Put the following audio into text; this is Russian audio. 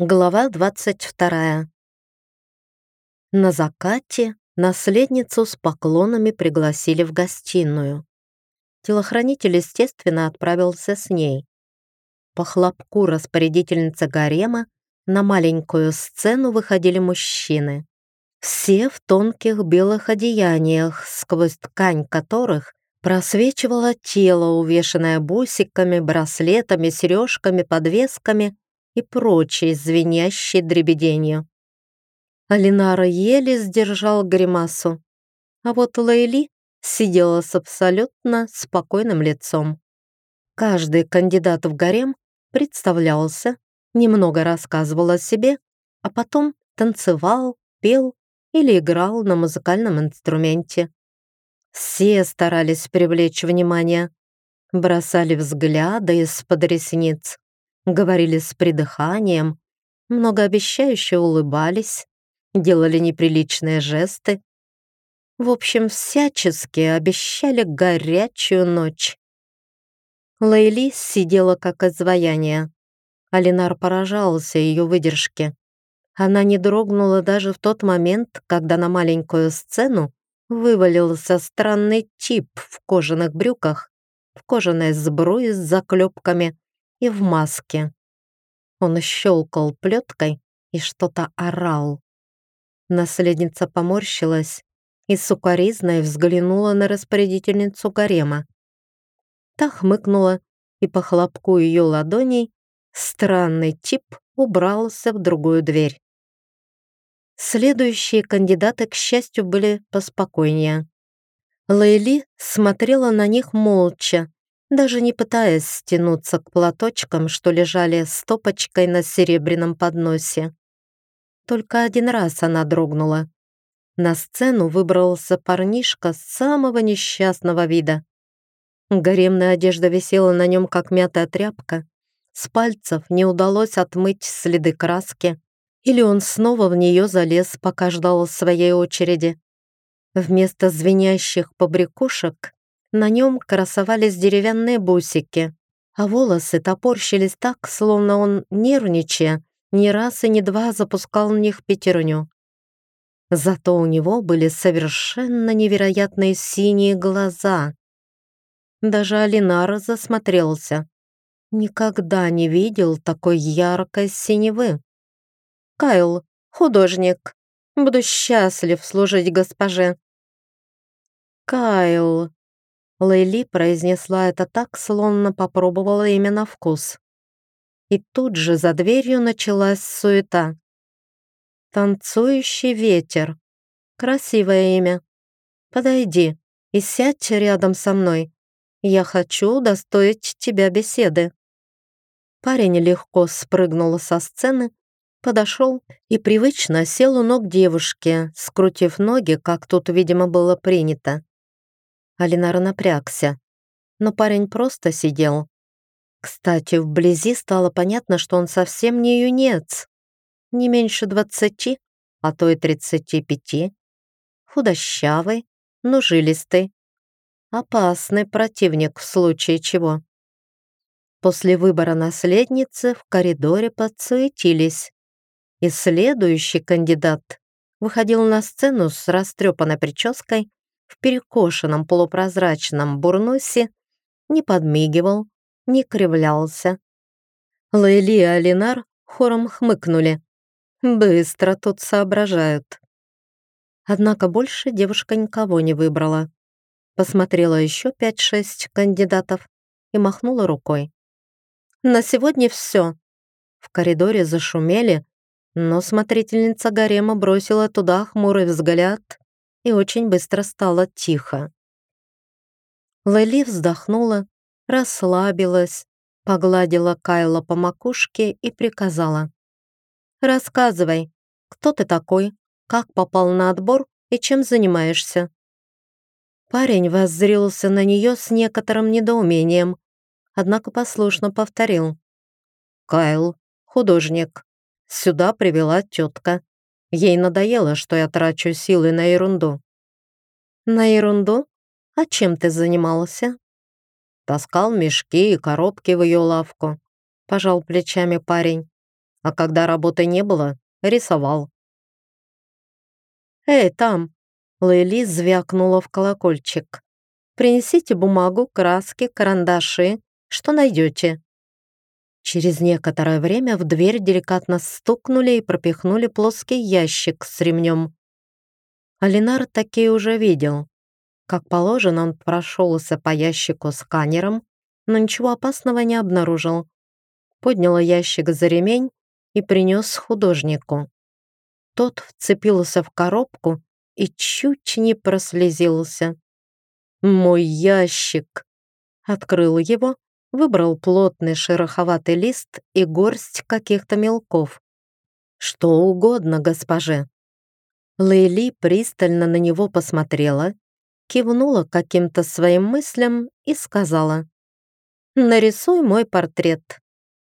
Глава 22. На закате наследницу с поклонами пригласили в гостиную. Телохранитель, естественно, отправился с ней. По хлопку распорядительницы гарема на маленькую сцену выходили мужчины. Все в тонких белых одеяниях, сквозь ткань которых просвечивало тело, увешанное бусиками, браслетами, сережками, подвесками — и прочей звенящей дребеденью. Алинара еле сдержал гримасу, а вот Лейли сидела с абсолютно спокойным лицом. Каждый кандидат в гарем представлялся, немного рассказывал о себе, а потом танцевал, пел или играл на музыкальном инструменте. Все старались привлечь внимание, бросали взгляды из-под ресниц говорили с придыханием, многообещающе улыбались, делали неприличные жесты. В общем, всячески обещали горячую ночь. Лейли сидела как изваяние. Алинар поражался ее выдержке. Она не дрогнула даже в тот момент, когда на маленькую сцену вывалился странный тип в кожаных брюках, в кожаной сбруе с заклепками и в маске. Он щелкал плеткой и что-то орал. Наследница поморщилась и сукоризной взглянула на распорядительницу гарема. Та хмыкнула, и по хлопку ее ладоней странный тип убрался в другую дверь. Следующие кандидаты, к счастью, были поспокойнее. Лейли смотрела на них молча, даже не пытаясь стянуться к платочкам, что лежали стопочкой на серебряном подносе. Только один раз она дрогнула. На сцену выбрался парнишка самого несчастного вида. Гаремная одежда висела на нем, как мятая тряпка. С пальцев не удалось отмыть следы краски. Или он снова в нее залез, пока ждал своей очереди. Вместо звенящих побрякушек на нем красовались деревянные бусики, а волосы топорщились так, словно он, нервничая, ни раз и ни два запускал в них пятерню. Зато у него были совершенно невероятные синие глаза. Даже Алинар засмотрелся. Никогда не видел такой яркой синевы. «Кайл, художник, буду счастлив служить госпоже». «Кайл», Лейли произнесла это так, словно попробовала имя на вкус. И тут же за дверью началась суета. «Танцующий ветер». Красивое имя. Подойди и сядь рядом со мной. Я хочу удостоить тебя беседы». Парень легко спрыгнул со сцены, подошел и привычно сел у ног девушки, скрутив ноги, как тут, видимо, было принято. Алинар напрягся. Но парень просто сидел. Кстати, вблизи стало понятно, что он совсем не юнец. Не меньше двадцати, а то и тридцати пяти. Худощавый, но жилистый. Опасный противник в случае чего. После выбора наследницы в коридоре подсуетились. И следующий кандидат выходил на сцену с растрепанной прической в перекошенном полупрозрачном бурнусе, не подмигивал, не кривлялся. Лейли и Алинар хором хмыкнули. Быстро тут соображают. Однако больше девушка никого не выбрала. Посмотрела еще пять-шесть кандидатов и махнула рукой. «На сегодня все». В коридоре зашумели, но смотрительница гарема бросила туда хмурый взгляд и очень быстро стало тихо. Лэли вздохнула, расслабилась, погладила Кайла по макушке и приказала. «Рассказывай, кто ты такой, как попал на отбор и чем занимаешься?» Парень воззрился на нее с некоторым недоумением, однако послушно повторил. «Кайл, художник. Сюда привела тетка. Ей надоело, что я трачу силы на ерунду. На ерунду? А чем ты занимался? Таскал мешки и коробки в ее лавку. Пожал плечами парень. а когда работы не было, рисовал. «Эй, там!» Лейли звякнула в колокольчик. «Принесите бумагу, краски, карандаши, что найдете». Через некоторое время в дверь деликатно стукнули и пропихнули плоский ящик с ремнем. Алинар такие уже видел. Как положено, он прошелся по ящику сканером, но ничего опасного не обнаружил. Поднял ящик за ремень и принес художнику. Тот вцепился в коробку и чуть не прослезился. «Мой ящик!» Открыл его, выбрал плотный шероховатый лист и горсть каких-то мелков. «Что угодно, госпоже». Лейли пристально на него посмотрела, кивнула каким-то своим мыслям и сказала «Нарисуй мой портрет».